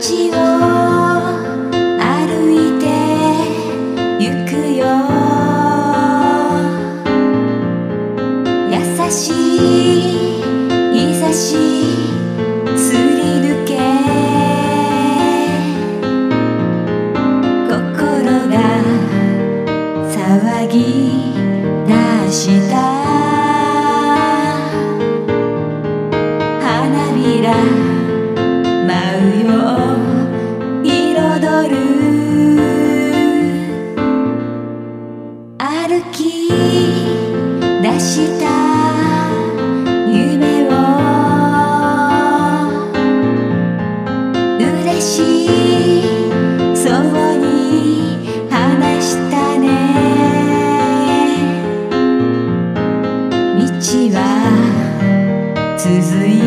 街を歩いてゆくよ優しい日差しすり抜け心が騒ぎ出した続いて